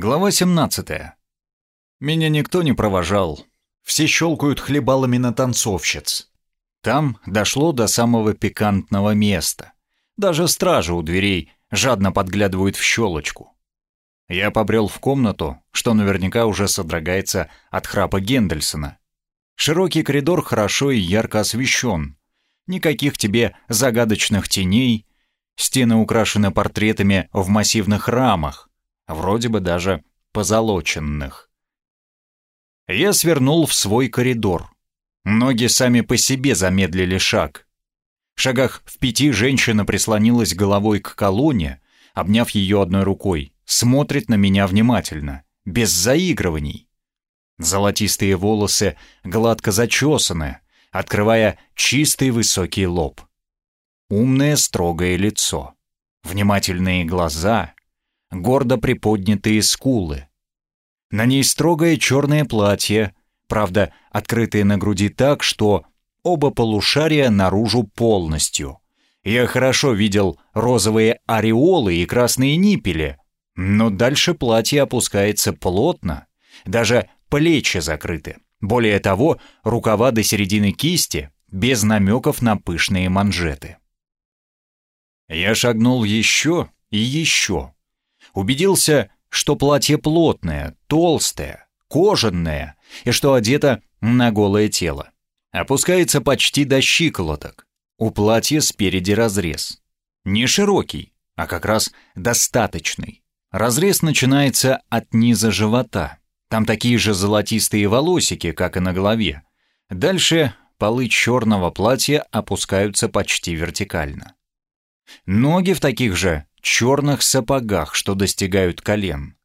Глава 17. Меня никто не провожал. Все щелкают хлебалами на танцовщиц. Там дошло до самого пикантного места. Даже стражи у дверей жадно подглядывают в щелочку. Я побрел в комнату, что наверняка уже содрогается от храпа Гендельсона. Широкий коридор хорошо и ярко освещен. Никаких тебе загадочных теней. Стены украшены портретами в массивных рамах вроде бы даже позолоченных. Я свернул в свой коридор. Ноги сами по себе замедлили шаг. В шагах в пяти женщина прислонилась головой к колонне, обняв ее одной рукой, смотрит на меня внимательно, без заигрываний. Золотистые волосы гладко зачесаны, открывая чистый высокий лоб. Умное строгое лицо, внимательные глаза, гордо приподнятые скулы. На ней строгое черное платье, правда, открытое на груди так, что оба полушария наружу полностью. Я хорошо видел розовые ореолы и красные ниппели, но дальше платье опускается плотно, даже плечи закрыты. Более того, рукава до середины кисти, без намеков на пышные манжеты. Я шагнул еще и еще, убедился, что платье плотное, толстое, кожаное и что одето на голое тело. Опускается почти до щиколоток. У платья спереди разрез. Не широкий, а как раз достаточный. Разрез начинается от низа живота. Там такие же золотистые волосики, как и на голове. Дальше полы черного платья опускаются почти вертикально. Ноги в таких же черных сапогах, что достигают колен.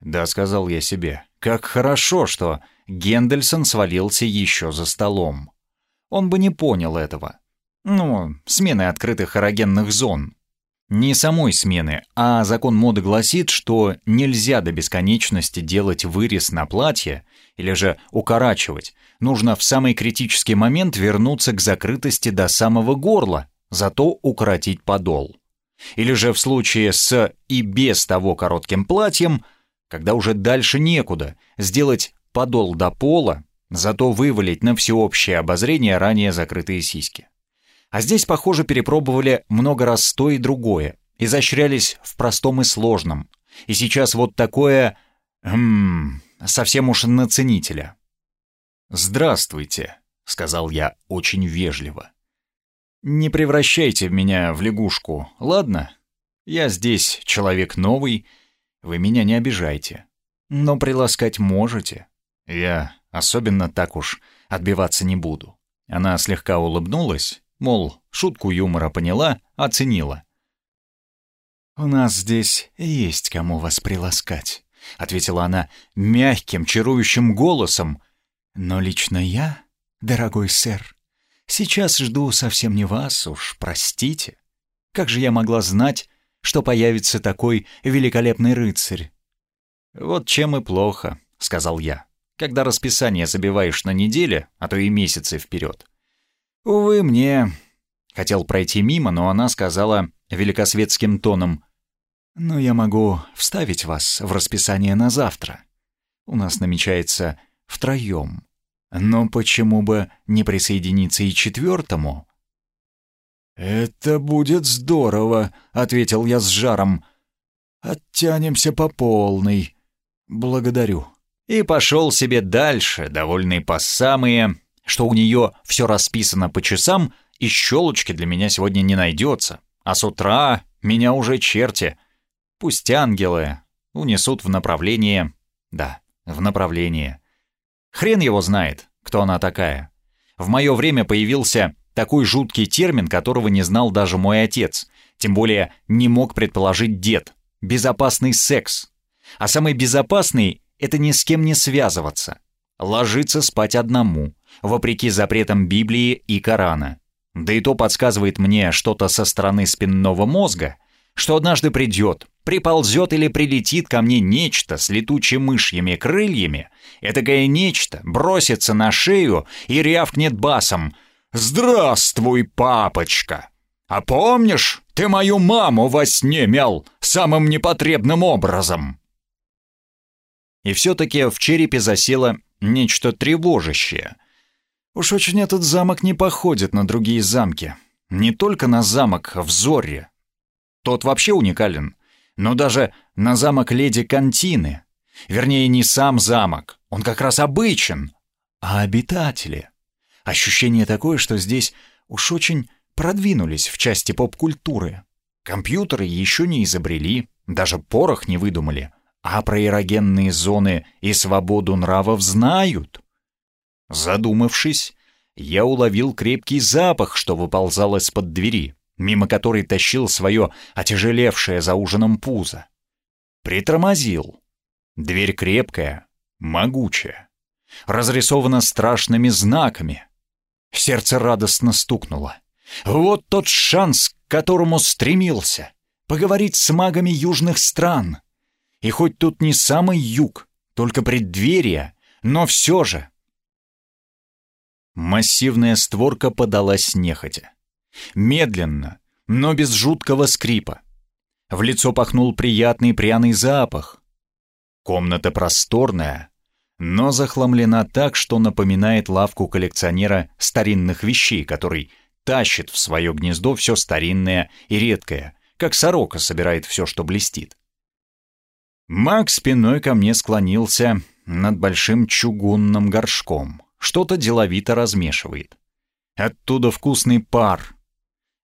Да, сказал я себе, как хорошо, что Гендельсон свалился еще за столом. Он бы не понял этого. Ну, смены открытых эрогенных зон. Не самой смены, а закон моды гласит, что нельзя до бесконечности делать вырез на платье или же укорачивать. Нужно в самый критический момент вернуться к закрытости до самого горла, зато укоротить подол. Или же в случае с и без того коротким платьем, когда уже дальше некуда, сделать подол до пола, зато вывалить на всеобщее обозрение ранее закрытые сиськи. А здесь, похоже, перепробовали много раз то и другое, изощрялись в простом и сложном. И сейчас вот такое... Хм, совсем уж на ценителя. «Здравствуйте», — сказал я очень вежливо. Не превращайте меня в лягушку, ладно? Я здесь человек новый, вы меня не обижайте. Но приласкать можете. Я особенно так уж отбиваться не буду. Она слегка улыбнулась, мол, шутку юмора поняла, оценила. «У нас здесь есть кому вас приласкать», — ответила она мягким, чарующим голосом. «Но лично я, дорогой сэр, Сейчас жду совсем не вас, уж простите. Как же я могла знать, что появится такой великолепный рыцарь? Вот чем и плохо, сказал я, когда расписание забиваешь на неделе, а то и месяцы вперед. Увы, мне... Хотел пройти мимо, но она сказала великосветским тоном, «Но я могу вставить вас в расписание на завтра. У нас намечается втроем. Но почему бы не присоединиться и четвертому? «Это будет здорово», — ответил я с жаром. «Оттянемся по полной. Благодарю». И пошел себе дальше, довольный по самые, что у нее все расписано по часам, и щелочки для меня сегодня не найдется. А с утра меня уже черти. Пусть ангелы унесут в направление... Да, в направление Хрен его знает, кто она такая. В мое время появился такой жуткий термин, которого не знал даже мой отец, тем более не мог предположить дед. Безопасный секс. А самый безопасный — это ни с кем не связываться. Ложиться спать одному, вопреки запретам Библии и Корана. Да и то подсказывает мне что-то со стороны спинного мозга, что однажды придет, приползет или прилетит ко мне нечто с летучими мышьями крыльями, этакое нечто бросится на шею и рявкнет басом «Здравствуй, папочка! А помнишь, ты мою маму во сне мял самым непотребным образом?» И все-таки в черепе засело нечто тревожащее. Уж очень этот замок не походит на другие замки. Не только на замок в Зорре. Тот вообще уникален. Но даже на замок леди Кантины. Вернее, не сам замок. Он как раз обычен. А обитатели. Ощущение такое, что здесь уж очень продвинулись в части поп-культуры. Компьютеры еще не изобрели, даже порох не выдумали, а про эрогенные зоны и свободу нравов знают. Задумавшись, я уловил крепкий запах, что выползал из-под двери, мимо которой тащил свое отяжелевшее за ужином пузо. Притормозил. Дверь крепкая, могучая, разрисована страшными знаками. Сердце радостно стукнуло. Вот тот шанс, к которому стремился. Поговорить с магами южных стран. И хоть тут не самый юг, только преддверие, но все же. Массивная створка подалась нехотя. Медленно, но без жуткого скрипа. В лицо пахнул приятный пряный запах. Комната просторная, но захламлена так, что напоминает лавку коллекционера старинных вещей, который тащит в свое гнездо все старинное и редкое, как сорока собирает все, что блестит. Маг спиной ко мне склонился над большим чугунным горшком, что-то деловито размешивает. Оттуда вкусный пар.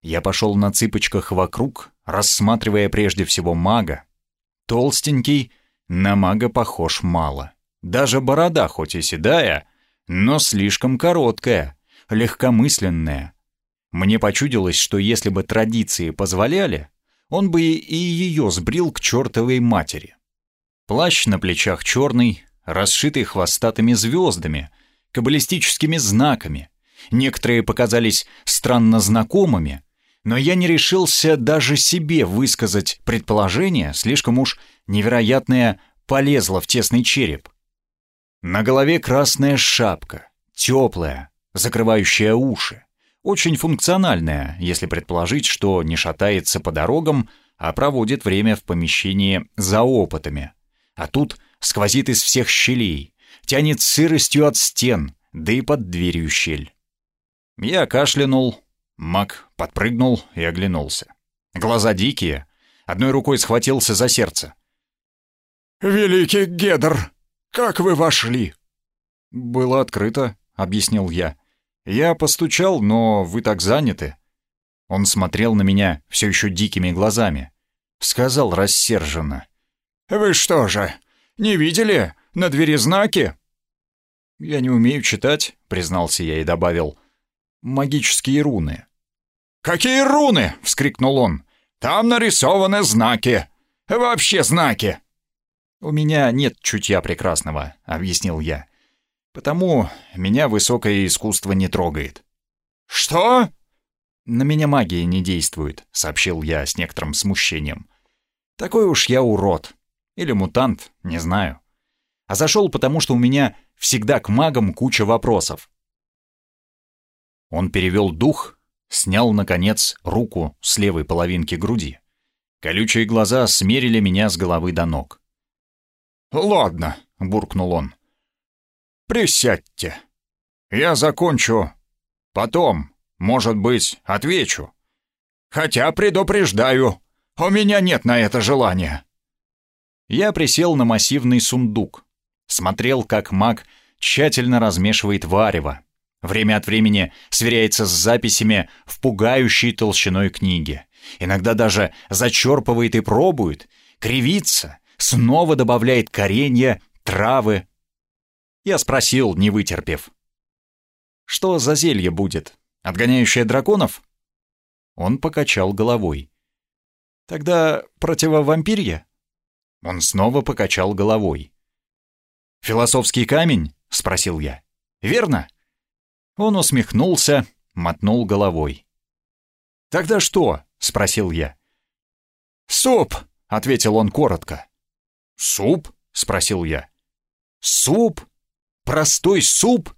Я пошел на цыпочках вокруг, рассматривая прежде всего мага. Толстенький, на мага похож мало. Даже борода, хоть и седая, но слишком короткая, легкомысленная, мне почудилось, что если бы традиции позволяли, он бы и ее сбрил к чертовой матери. Плащ на плечах черный, расшитый хвостатыми звездами, каббалистическими знаками. Некоторые показались странно знакомыми, но я не решился даже себе высказать предположение, слишком уж невероятное полезло в тесный череп. На голове красная шапка, теплая, закрывающая уши. Очень функциональная, если предположить, что не шатается по дорогам, а проводит время в помещении за опытами. А тут сквозит из всех щелей, тянет сыростью от стен, да и под дверью щель. Я кашлянул, маг подпрыгнул и оглянулся. Глаза дикие, одной рукой схватился за сердце. «Великий Гедр, как вы вошли?» «Было открыто», — объяснил я. «Я постучал, но вы так заняты». Он смотрел на меня все еще дикими глазами. Сказал рассерженно. «Вы что же, не видели на двери знаки?» «Я не умею читать», — признался я и добавил. «Магические руны». «Какие руны?» — вскрикнул он. «Там нарисованы знаки. Вообще знаки». «У меня нет чутья прекрасного», — объяснил я. Потому меня высокое искусство не трогает. «Что?» «На меня магия не действует», — сообщил я с некоторым смущением. «Такой уж я урод. Или мутант, не знаю. А зашел потому, что у меня всегда к магам куча вопросов». Он перевел дух, снял, наконец, руку с левой половинки груди. Колючие глаза смерили меня с головы до ног. «Ладно», — буркнул он. Присядьте. Я закончу. Потом, может быть, отвечу. Хотя предупреждаю, у меня нет на это желания. Я присел на массивный сундук. Смотрел, как маг тщательно размешивает варево. Время от времени сверяется с записями в пугающей толщиной книги. Иногда даже зачерпывает и пробует, кривится, снова добавляет коренья, травы, я спросил, не вытерпев. «Что за зелье будет? Отгоняющее драконов?» Он покачал головой. «Тогда противовампирье?» Он снова покачал головой. «Философский камень?» — спросил я. «Верно?» Он усмехнулся, мотнул головой. «Тогда что?» — спросил я. «Суп!» — ответил он коротко. «Суп?» — спросил я. «Суп?» Простой суп?»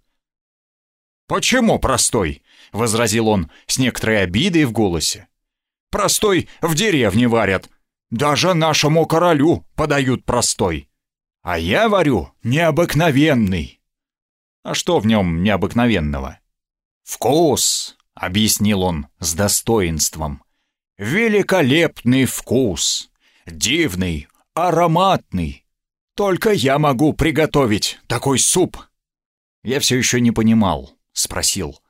«Почему простой?» — возразил он с некоторой обидой в голосе. «Простой в деревне варят. Даже нашему королю подают простой. А я варю необыкновенный. А что в нем необыкновенного? Вкус, объяснил он с достоинством. Великолепный вкус. Дивный, ароматный. Только я могу приготовить такой суп. Я все еще не понимал, спросил.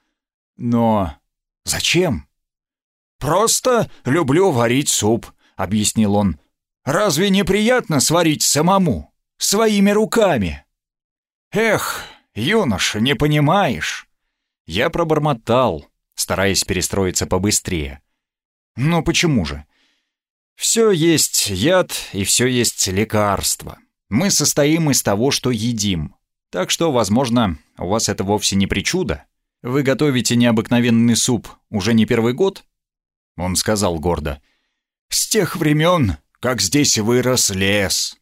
Но зачем? Просто люблю варить суп, объяснил он. Разве не приятно сварить самому, своими руками? Эх, юноша, не понимаешь. Я пробормотал, стараясь перестроиться побыстрее. Ну почему же? Все есть яд и все есть лекарство. Мы состоим из того, что едим. Так что, возможно, у вас это вовсе не причуда. Вы готовите необыкновенный суп уже не первый год? Он сказал гордо. С тех времен, как здесь вырос лес.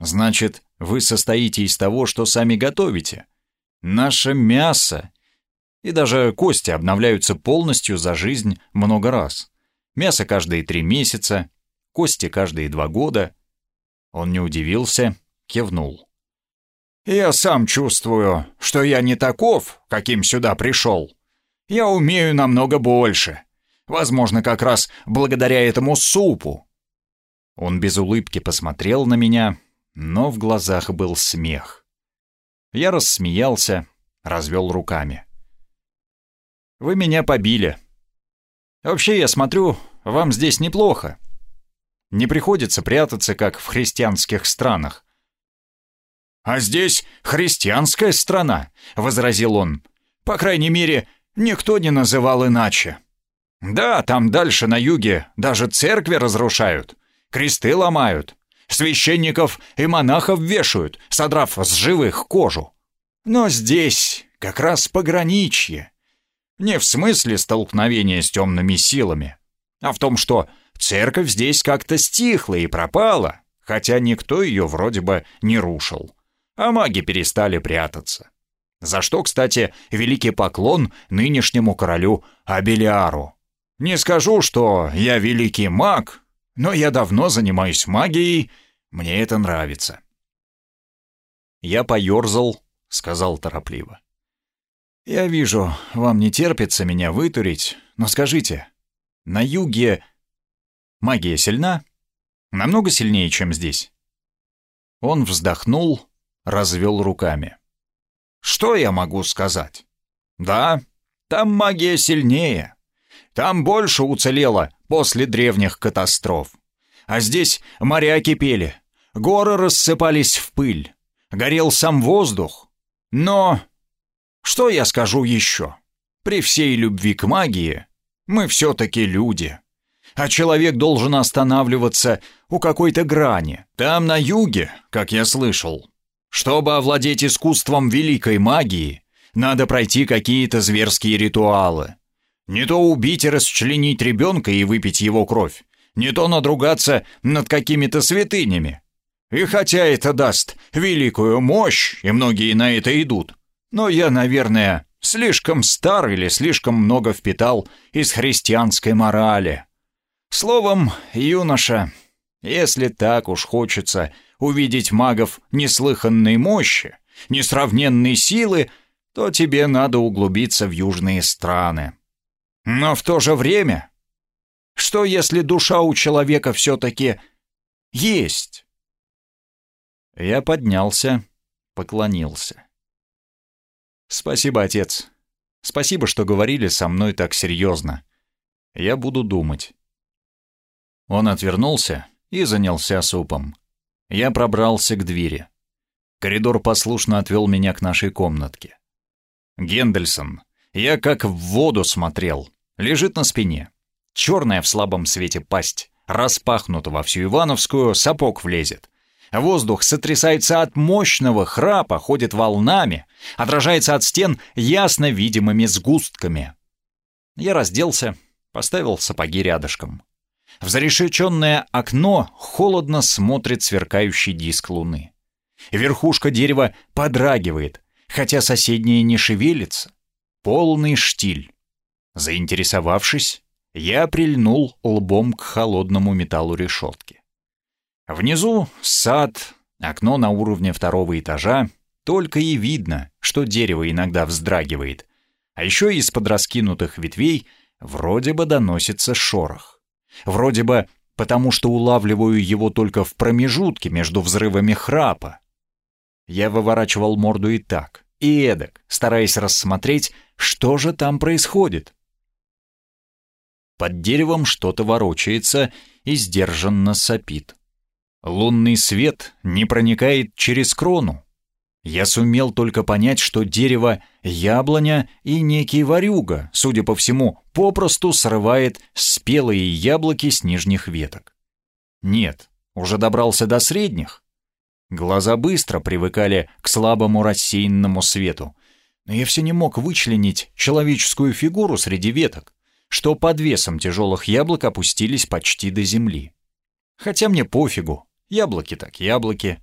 Значит, вы состоите из того, что сами готовите. Наше мясо. И даже кости обновляются полностью за жизнь много раз. Мясо каждые три месяца, кости каждые два года. Он не удивился, кивнул. «Я сам чувствую, что я не таков, каким сюда пришел. Я умею намного больше. Возможно, как раз благодаря этому супу». Он без улыбки посмотрел на меня, но в глазах был смех. Я рассмеялся, развел руками. «Вы меня побили. Вообще, я смотрю, вам здесь неплохо. Не приходится прятаться, как в христианских странах. «А здесь христианская страна», — возразил он. «По крайней мере, никто не называл иначе. Да, там дальше на юге даже церкви разрушают, кресты ломают, священников и монахов вешают, содрав с живых кожу. Но здесь как раз пограничье. Не в смысле столкновения с темными силами, а в том, что церковь здесь как-то стихла и пропала, хотя никто ее вроде бы не рушил а маги перестали прятаться. За что, кстати, великий поклон нынешнему королю Абелиару. Не скажу, что я великий маг, но я давно занимаюсь магией, мне это нравится. Я поерзал, сказал торопливо. Я вижу, вам не терпится меня вытурить, но скажите, на юге магия сильна? Намного сильнее, чем здесь? Он вздохнул, развел руками. «Что я могу сказать? Да, там магия сильнее. Там больше уцелело после древних катастроф. А здесь моря кипели, горы рассыпались в пыль, горел сам воздух. Но что я скажу еще? При всей любви к магии мы все-таки люди. А человек должен останавливаться у какой-то грани. Там на юге, как я слышал, чтобы овладеть искусством великой магии, надо пройти какие-то зверские ритуалы. Не то убить и расчленить ребенка и выпить его кровь, не то надругаться над какими-то святынями. И хотя это даст великую мощь, и многие на это идут, но я, наверное, слишком стар или слишком много впитал из христианской морали. Словом, юноша, если так уж хочется увидеть магов неслыханной мощи, несравненной силы, то тебе надо углубиться в южные страны. Но в то же время, что если душа у человека все-таки есть? Я поднялся, поклонился. «Спасибо, отец. Спасибо, что говорили со мной так серьезно. Я буду думать». Он отвернулся и занялся супом. Я пробрался к двери. Коридор послушно отвел меня к нашей комнатке. Гендельсон. Я как в воду смотрел. Лежит на спине. Черная в слабом свете пасть. Распахнута во всю Ивановскую, сапог влезет. Воздух сотрясается от мощного храпа, ходит волнами, отражается от стен ясно видимыми сгустками. Я разделся, поставил сапоги рядышком. В зарешеченное окно холодно смотрит сверкающий диск луны. Верхушка дерева подрагивает, хотя соседнее не шевелится. Полный штиль. Заинтересовавшись, я прильнул лбом к холодному металлу решетки. Внизу сад, Окно на уровне второго этажа, только и видно, что дерево иногда вздрагивает. А еще из-под раскинутых ветвей вроде бы доносится шорох. Вроде бы потому, что улавливаю его только в промежутке между взрывами храпа. Я выворачивал морду и так, и эдак, стараясь рассмотреть, что же там происходит. Под деревом что-то ворочается и сдержанно сопит. Лунный свет не проникает через крону. Я сумел только понять, что дерево — яблоня и некий ворюга, судя по всему, попросту срывает спелые яблоки с нижних веток. Нет, уже добрался до средних. Глаза быстро привыкали к слабому рассеянному свету, но я все не мог вычленить человеческую фигуру среди веток, что под весом тяжелых яблок опустились почти до земли. Хотя мне пофигу, Яблоки так яблоки.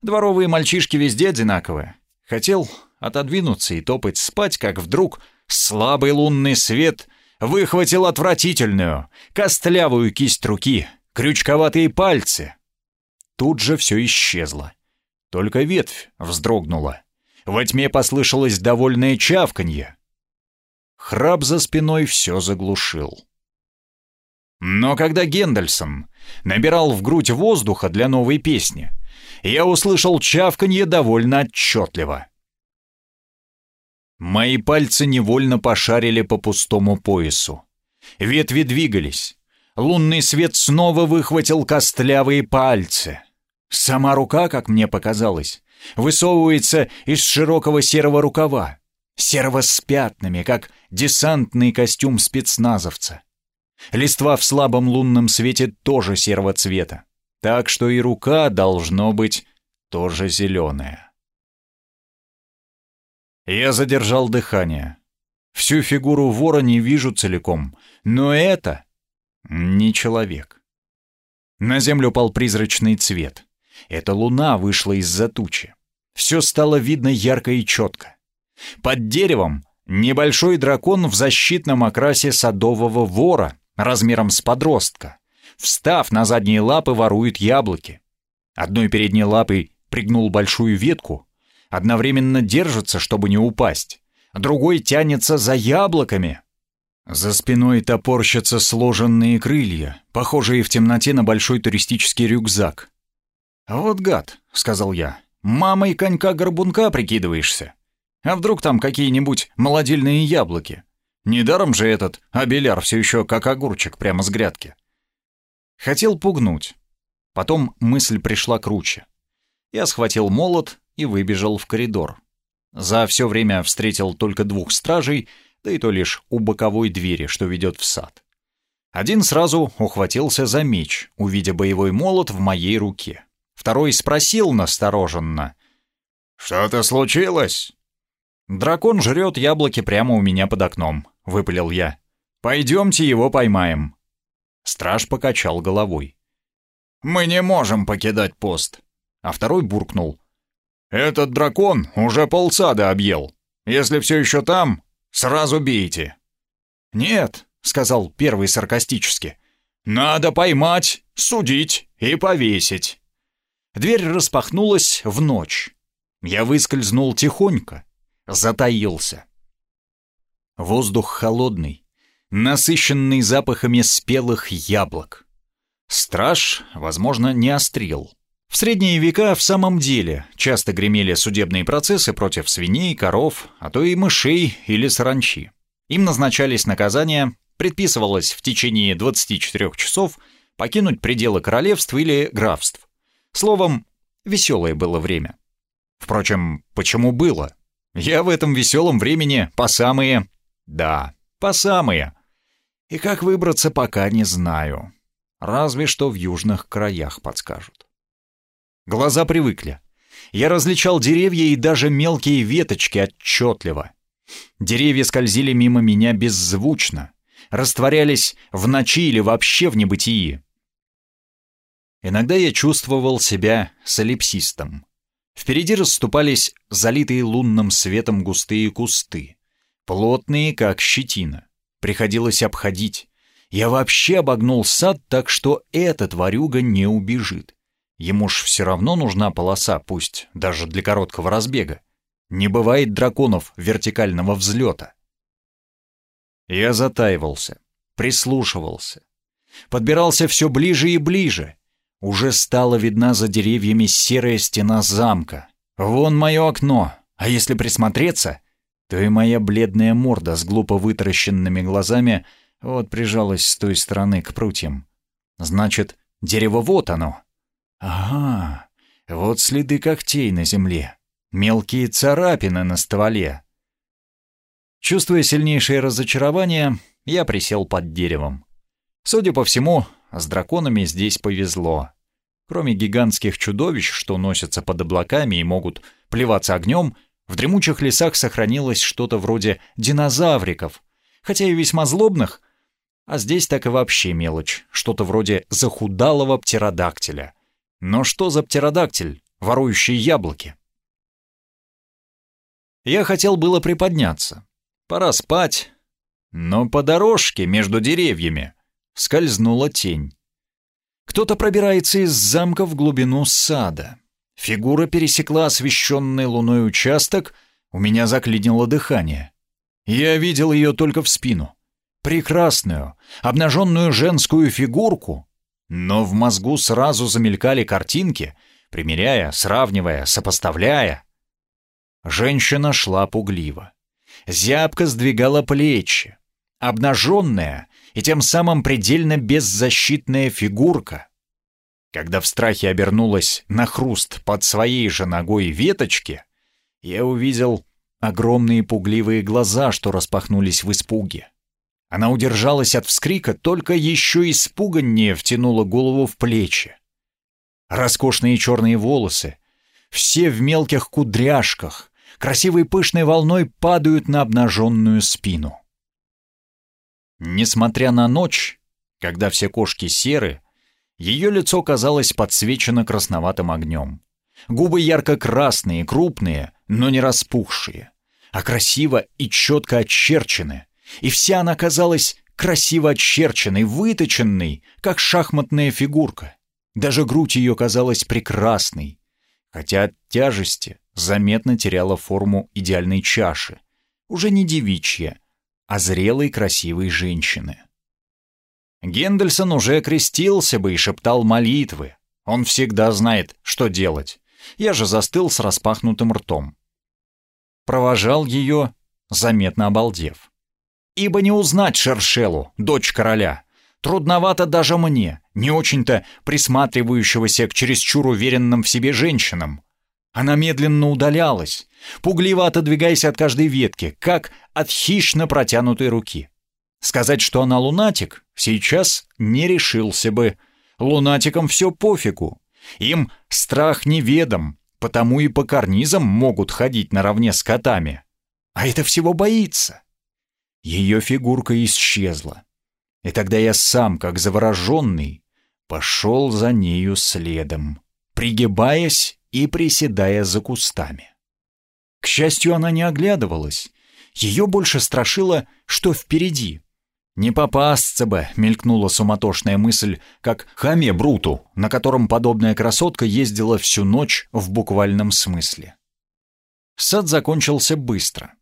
Дворовые мальчишки везде одинаковые. Хотел отодвинуться и топать спать, как вдруг слабый лунный свет выхватил отвратительную, костлявую кисть руки, крючковатые пальцы. Тут же все исчезло. Только ветвь вздрогнула. Во тьме послышалось довольное чавканье. Храп за спиной все заглушил. Но когда Гендельсон набирал в грудь воздуха для новой песни, я услышал чавканье довольно отчетливо. Мои пальцы невольно пошарили по пустому поясу. Ветви двигались. Лунный свет снова выхватил костлявые пальцы. Сама рука, как мне показалось, высовывается из широкого серого рукава, серого с пятнами, как десантный костюм спецназовца. Листва в слабом лунном свете тоже серого цвета, так что и рука должно быть тоже зеленая. Я задержал дыхание. Всю фигуру вора не вижу целиком, но это не человек. На землю пал призрачный цвет. Эта луна вышла из-за тучи. Все стало видно ярко и четко. Под деревом небольшой дракон в защитном окрасе садового вора размером с подростка. Встав на задние лапы, ворует яблоки. Одной передней лапой пригнул большую ветку, одновременно держится, чтобы не упасть, другой тянется за яблоками. За спиной топорщатся сложенные крылья, похожие в темноте на большой туристический рюкзак. «Вот гад», — сказал я, — «мамой конька-горбунка прикидываешься? А вдруг там какие-нибудь молодильные яблоки?» Недаром же этот абеляр все еще как огурчик прямо с грядки. Хотел пугнуть. Потом мысль пришла круче. Я схватил молот и выбежал в коридор. За все время встретил только двух стражей, да и то лишь у боковой двери, что ведет в сад. Один сразу ухватился за меч, увидя боевой молот в моей руке. Второй спросил настороженно. «Что-то случилось?» «Дракон жрет яблоки прямо у меня под окном выпалил я. «Пойдемте его поймаем». Страж покачал головой. «Мы не можем покидать пост», а второй буркнул. «Этот дракон уже полсада объел. Если все еще там, сразу бейте». «Нет», — сказал первый саркастически. «Надо поймать, судить и повесить». Дверь распахнулась в ночь. Я выскользнул тихонько, затаился. Воздух холодный, насыщенный запахами спелых яблок. Страж, возможно, не острил. В средние века в самом деле часто гремели судебные процессы против свиней, коров, а то и мышей или саранчи. Им назначались наказания, предписывалось в течение 24 часов покинуть пределы королевств или графств. Словом, веселое было время. Впрочем, почему было? Я в этом веселом времени по самые да, по самые. И как выбраться, пока не знаю. Разве что в южных краях подскажут. Глаза привыкли. Я различал деревья и даже мелкие веточки отчетливо. Деревья скользили мимо меня беззвучно, растворялись в ночи или вообще в небытии. Иногда я чувствовал себя солипсистом. Впереди расступались залитые лунным светом густые кусты плотные, как щетина. Приходилось обходить. Я вообще обогнул сад, так что этот ворюга не убежит. Ему ж все равно нужна полоса, пусть даже для короткого разбега. Не бывает драконов вертикального взлета. Я затаивался, прислушивался. Подбирался все ближе и ближе. Уже стала видна за деревьями серая стена замка. Вон мое окно, а если присмотреться, то и моя бледная морда с глупо вытаращенными глазами вот прижалась с той стороны к прутьям. Значит, дерево вот оно. Ага, вот следы когтей на земле. Мелкие царапины на стволе. Чувствуя сильнейшее разочарование, я присел под деревом. Судя по всему, с драконами здесь повезло. Кроме гигантских чудовищ, что носятся под облаками и могут плеваться огнем, в дремучих лесах сохранилось что-то вроде динозавриков, хотя и весьма злобных, а здесь так и вообще мелочь, что-то вроде захудалого птеродактиля. Но что за птеродактиль, ворующий яблоки? Я хотел было приподняться. Пора спать. Но по дорожке между деревьями скользнула тень. Кто-то пробирается из замка в глубину сада. Фигура пересекла освещенный луной участок, у меня заклинило дыхание. Я видел ее только в спину. Прекрасную, обнаженную женскую фигурку. Но в мозгу сразу замелькали картинки, примеряя, сравнивая, сопоставляя. Женщина шла пугливо. Зябко сдвигала плечи. Обнаженная и тем самым предельно беззащитная фигурка. Когда в страхе обернулась на хруст под своей же ногой веточки, я увидел огромные пугливые глаза, что распахнулись в испуге. Она удержалась от вскрика, только еще испуганнее втянула голову в плечи. Роскошные черные волосы, все в мелких кудряшках, красивой пышной волной падают на обнаженную спину. Несмотря на ночь, когда все кошки серы, ее лицо казалось подсвечено красноватым огнем. Губы ярко-красные, крупные, но не распухшие, а красиво и четко очерчены, и вся она казалась красиво очерченной, выточенной, как шахматная фигурка. Даже грудь ее казалась прекрасной, хотя от тяжести заметно теряла форму идеальной чаши, уже не девичья, а зрелой красивой женщины. Гендельсон уже крестился бы и шептал молитвы. Он всегда знает, что делать. Я же застыл с распахнутым ртом. Провожал ее, заметно обалдев. Ибо не узнать Шершелу, дочь короля. Трудновато даже мне, не очень-то присматривающегося к чересчур уверенным в себе женщинам. Она медленно удалялась, пугливо отодвигаясь от каждой ветки, как от хищно протянутой руки. Сказать, что она лунатик, сейчас не решился бы. Лунатикам все пофигу. Им страх неведом, потому и по карнизам могут ходить наравне с котами. А это всего боится. Ее фигурка исчезла. И тогда я сам, как завороженный, пошел за нею следом, пригибаясь и приседая за кустами. К счастью, она не оглядывалась. Ее больше страшило, что впереди. «Не попасться бы», — мелькнула суматошная мысль, как хаме Бруту, на котором подобная красотка ездила всю ночь в буквальном смысле. Сад закончился быстро.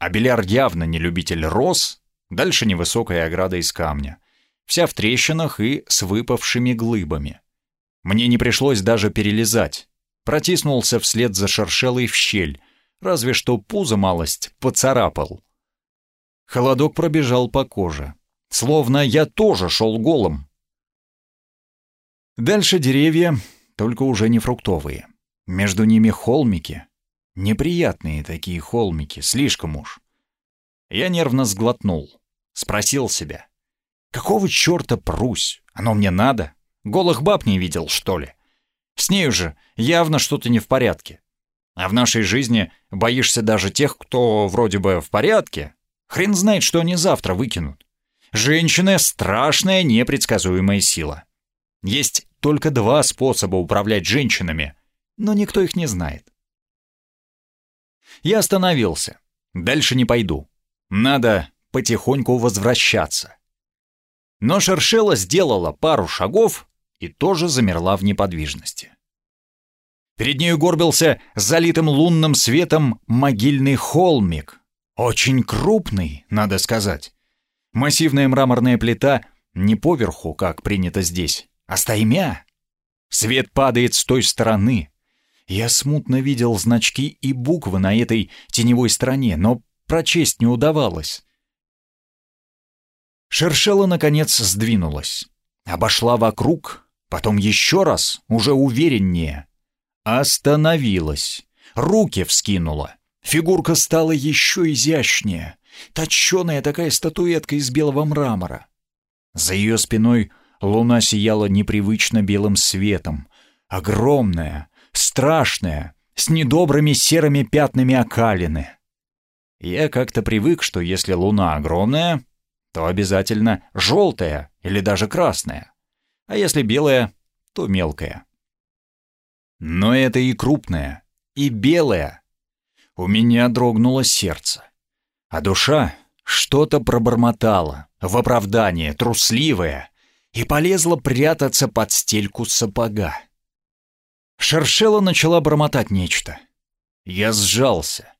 Абеляр явно не любитель роз, дальше невысокая ограда из камня, вся в трещинах и с выпавшими глыбами. Мне не пришлось даже перелезать протиснулся вслед за шершелой в щель, разве что пузо малость поцарапал. Холодок пробежал по коже, словно я тоже шел голым. Дальше деревья, только уже не фруктовые. Между ними холмики. Неприятные такие холмики, слишком уж. Я нервно сглотнул. Спросил себя. Какого черта прусь? Оно мне надо? Голых баб не видел, что ли? С ней уже явно что-то не в порядке. А в нашей жизни боишься даже тех, кто вроде бы в порядке. Хрен знает, что они завтра выкинут. Женщины — страшная непредсказуемая сила. Есть только два способа управлять женщинами, но никто их не знает. Я остановился. Дальше не пойду. Надо потихоньку возвращаться. Но Шершела сделала пару шагов и тоже замерла в неподвижности. Перед нею горбился залитым лунным светом могильный холмик. Очень крупный, надо сказать. Массивная мраморная плита не поверху, как принято здесь, а стаймя. Свет падает с той стороны. Я смутно видел значки и буквы на этой теневой стороне, но прочесть не удавалось. Шершела, наконец, сдвинулась. Обошла вокруг, потом еще раз, уже увереннее. Остановилась. Руки вскинула. Фигурка стала еще изящнее. Точеная такая статуэтка из белого мрамора. За ее спиной луна сияла непривычно белым светом. Огромная, страшная, с недобрыми серыми пятнами окалины. Я как-то привык, что если луна огромная, то обязательно желтая или даже красная. А если белая, то мелкая. Но это и крупная, и белая. У меня дрогнуло сердце. А душа что-то пробормотала, в оправдание, трусливая, и полезла прятаться под стельку сапога. Шершела начала бормотать нечто. Я сжался.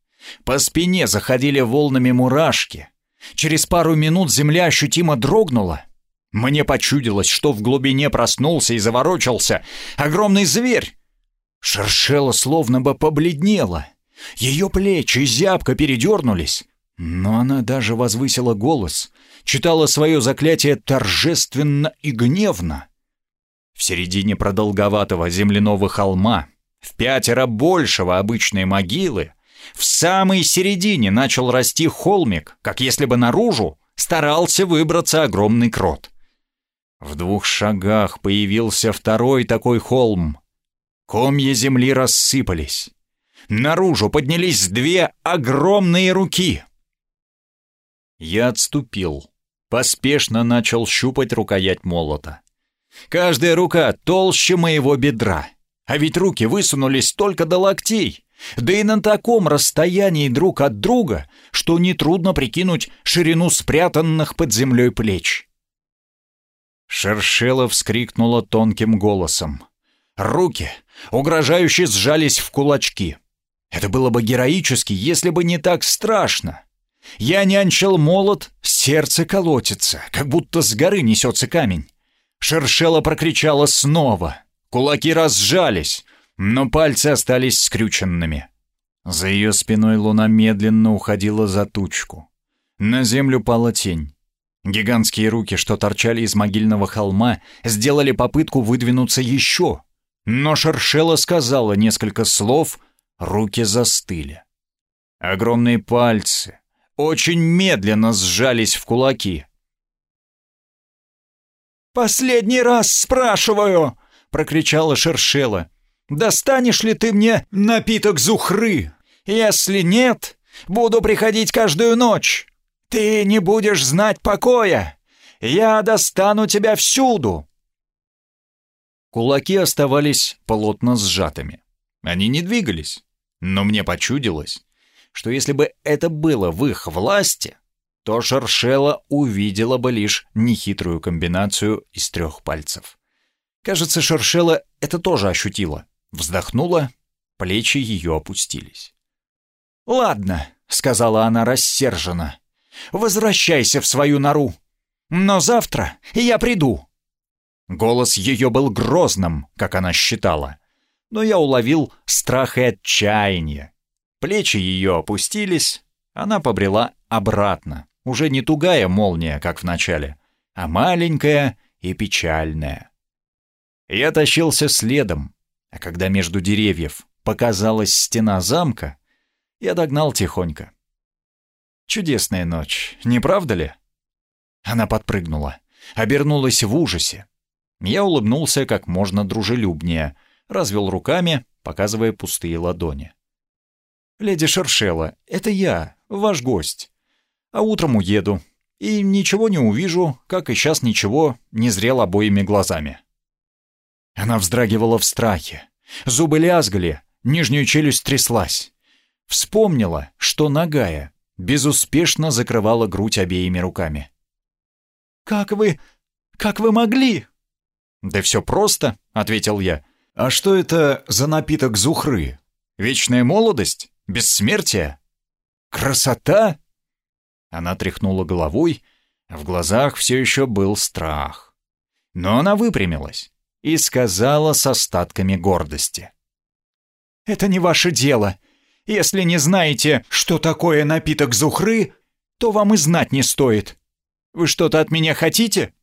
По спине заходили волнами мурашки. Через пару минут земля ощутимо дрогнула. Мне почудилось, что в глубине проснулся и заворочался огромный зверь. Шершела словно бы побледнела. Ее плечи зябко передернулись. Но она даже возвысила голос, читала свое заклятие торжественно и гневно. В середине продолговатого земляного холма, в пятеро большего обычной могилы, в самой середине начал расти холмик, как если бы наружу старался выбраться огромный крот. В двух шагах появился второй такой холм. Комья земли рассыпались. Наружу поднялись две огромные руки. Я отступил. Поспешно начал щупать рукоять молота. Каждая рука толще моего бедра. А ведь руки высунулись только до локтей. Да и на таком расстоянии друг от друга, что нетрудно прикинуть ширину спрятанных под землей плеч. Шершела вскрикнула тонким голосом. Руки угрожающе сжались в кулачки. Это было бы героически, если бы не так страшно. Я нянчил молот, сердце колотится, как будто с горы несется камень. Шершела прокричала снова. Кулаки разжались, но пальцы остались скрюченными. За ее спиной луна медленно уходила за тучку. На землю пала тень. Гигантские руки, что торчали из могильного холма, сделали попытку выдвинуться еще. Но Шершела сказала несколько слов, руки застыли. Огромные пальцы, очень медленно сжались в кулаки. «Последний раз спрашиваю!» — прокричала Шершела. «Достанешь ли ты мне напиток зухры? Если нет, буду приходить каждую ночь. Ты не будешь знать покоя. Я достану тебя всюду!» Кулаки оставались плотно сжатыми. Они не двигались, но мне почудилось, что если бы это было в их власти, то Шершела увидела бы лишь нехитрую комбинацию из трех пальцев. Кажется, Шершела это тоже ощутила. Вздохнула, плечи ее опустились. «Ладно», — сказала она рассерженно, — «возвращайся в свою нору. Но завтра я приду». Голос ее был грозным, как она считала, но я уловил страх и отчаяние, Плечи ее опустились, она побрела обратно, уже не тугая молния, как в начале, а маленькая и печальная. Я тащился следом, а когда между деревьев показалась стена замка, я догнал тихонько. Чудесная ночь, не правда ли? Она подпрыгнула, обернулась в ужасе. Я улыбнулся как можно дружелюбнее, развел руками, показывая пустые ладони. «Леди Шершела, это я, ваш гость. А утром уеду. И ничего не увижу, как и сейчас ничего, не зрел обоими глазами». Она вздрагивала в страхе. Зубы лязгали, нижнюю челюсть тряслась. Вспомнила, что нагая безуспешно закрывала грудь обеими руками. «Как вы... как вы могли?» «Да все просто», — ответил я. «А что это за напиток зухры? Вечная молодость? Бессмертие? Красота?» Она тряхнула головой, в глазах все еще был страх. Но она выпрямилась и сказала с остатками гордости. «Это не ваше дело. Если не знаете, что такое напиток зухры, то вам и знать не стоит. Вы что-то от меня хотите?»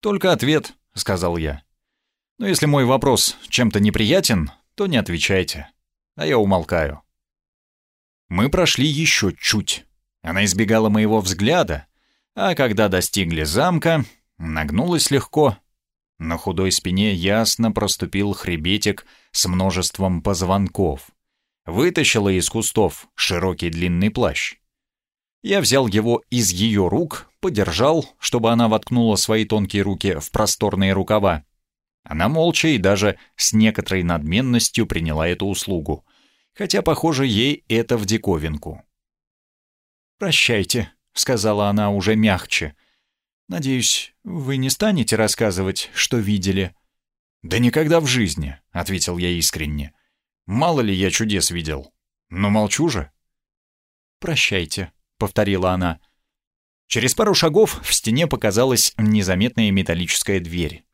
«Только ответ», — сказал я. «Но если мой вопрос чем-то неприятен, то не отвечайте, а я умолкаю». Мы прошли еще чуть. Она избегала моего взгляда, а когда достигли замка, нагнулась легко. На худой спине ясно проступил хребетик с множеством позвонков. Вытащила из кустов широкий длинный плащ. Я взял его из ее рук, подержал, чтобы она воткнула свои тонкие руки в просторные рукава. Она молча и даже с некоторой надменностью приняла эту услугу, хотя, похоже, ей это в диковинку. «Прощайте», — сказала она уже мягче. «Надеюсь, вы не станете рассказывать, что видели?» «Да никогда в жизни», — ответил я искренне. «Мало ли я чудес видел. Но молчу же». «Прощайте», — повторила она. Через пару шагов в стене показалась незаметная металлическая дверь.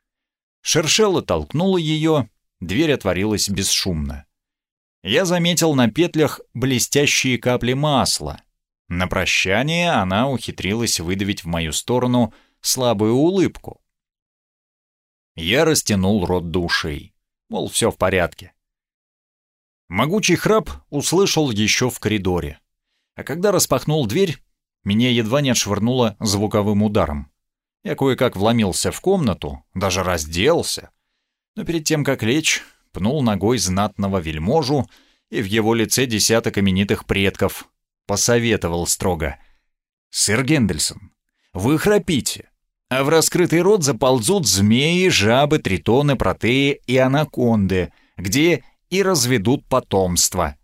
Шершелла толкнула ее, дверь отворилась бесшумно. Я заметил на петлях блестящие капли масла. На прощание она ухитрилась выдавить в мою сторону слабую улыбку. Я растянул рот душей, мол, все в порядке. Могучий храп услышал еще в коридоре. А когда распахнул дверь, меня едва не отшвырнуло звуковым ударом. Я кое-как вломился в комнату, даже разделся. Но перед тем, как лечь, пнул ногой знатного вельможу и в его лице десяток именитых предков. Посоветовал строго. «Сэр Гендельсон, вы храпите, а в раскрытый рот заползут змеи, жабы, тритоны, протеи и анаконды, где и разведут потомство.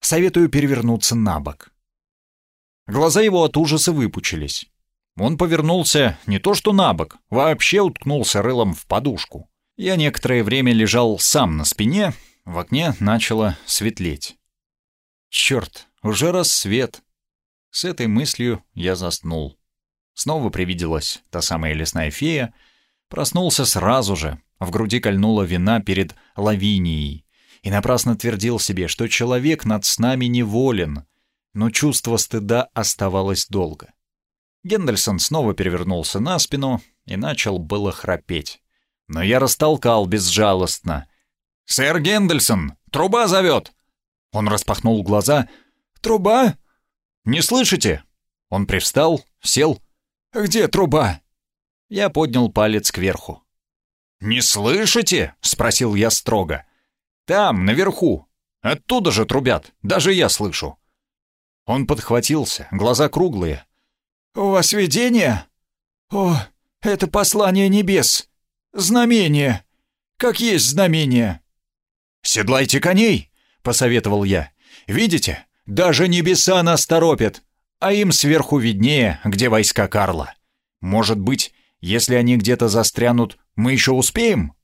Советую перевернуться на бок». Глаза его от ужаса выпучились. Он повернулся не то что на бок, вообще уткнулся рылом в подушку. Я некоторое время лежал сам на спине, в окне начало светлеть. Черт, уже рассвет. С этой мыслью я заснул. Снова привиделась та самая лесная фея. Проснулся сразу же, в груди кольнула вина перед Лавинией. И напрасно твердил себе, что человек над с нами неволен — но чувство стыда оставалось долго. Гендельсон снова перевернулся на спину и начал было храпеть. Но я растолкал безжалостно. «Сэр Гендельсон, труба зовет!» Он распахнул глаза. «Труба? Не слышите?» Он привстал, сел. «Где труба?» Я поднял палец кверху. «Не слышите?» — спросил я строго. «Там, наверху. Оттуда же трубят, даже я слышу. Он подхватился, глаза круглые. «У вас видение? О, это послание небес! Знамение! Как есть знамение!» «Седлайте коней!» — посоветовал я. «Видите, даже небеса нас торопят, а им сверху виднее, где войска Карла. Может быть, если они где-то застрянут, мы еще успеем?»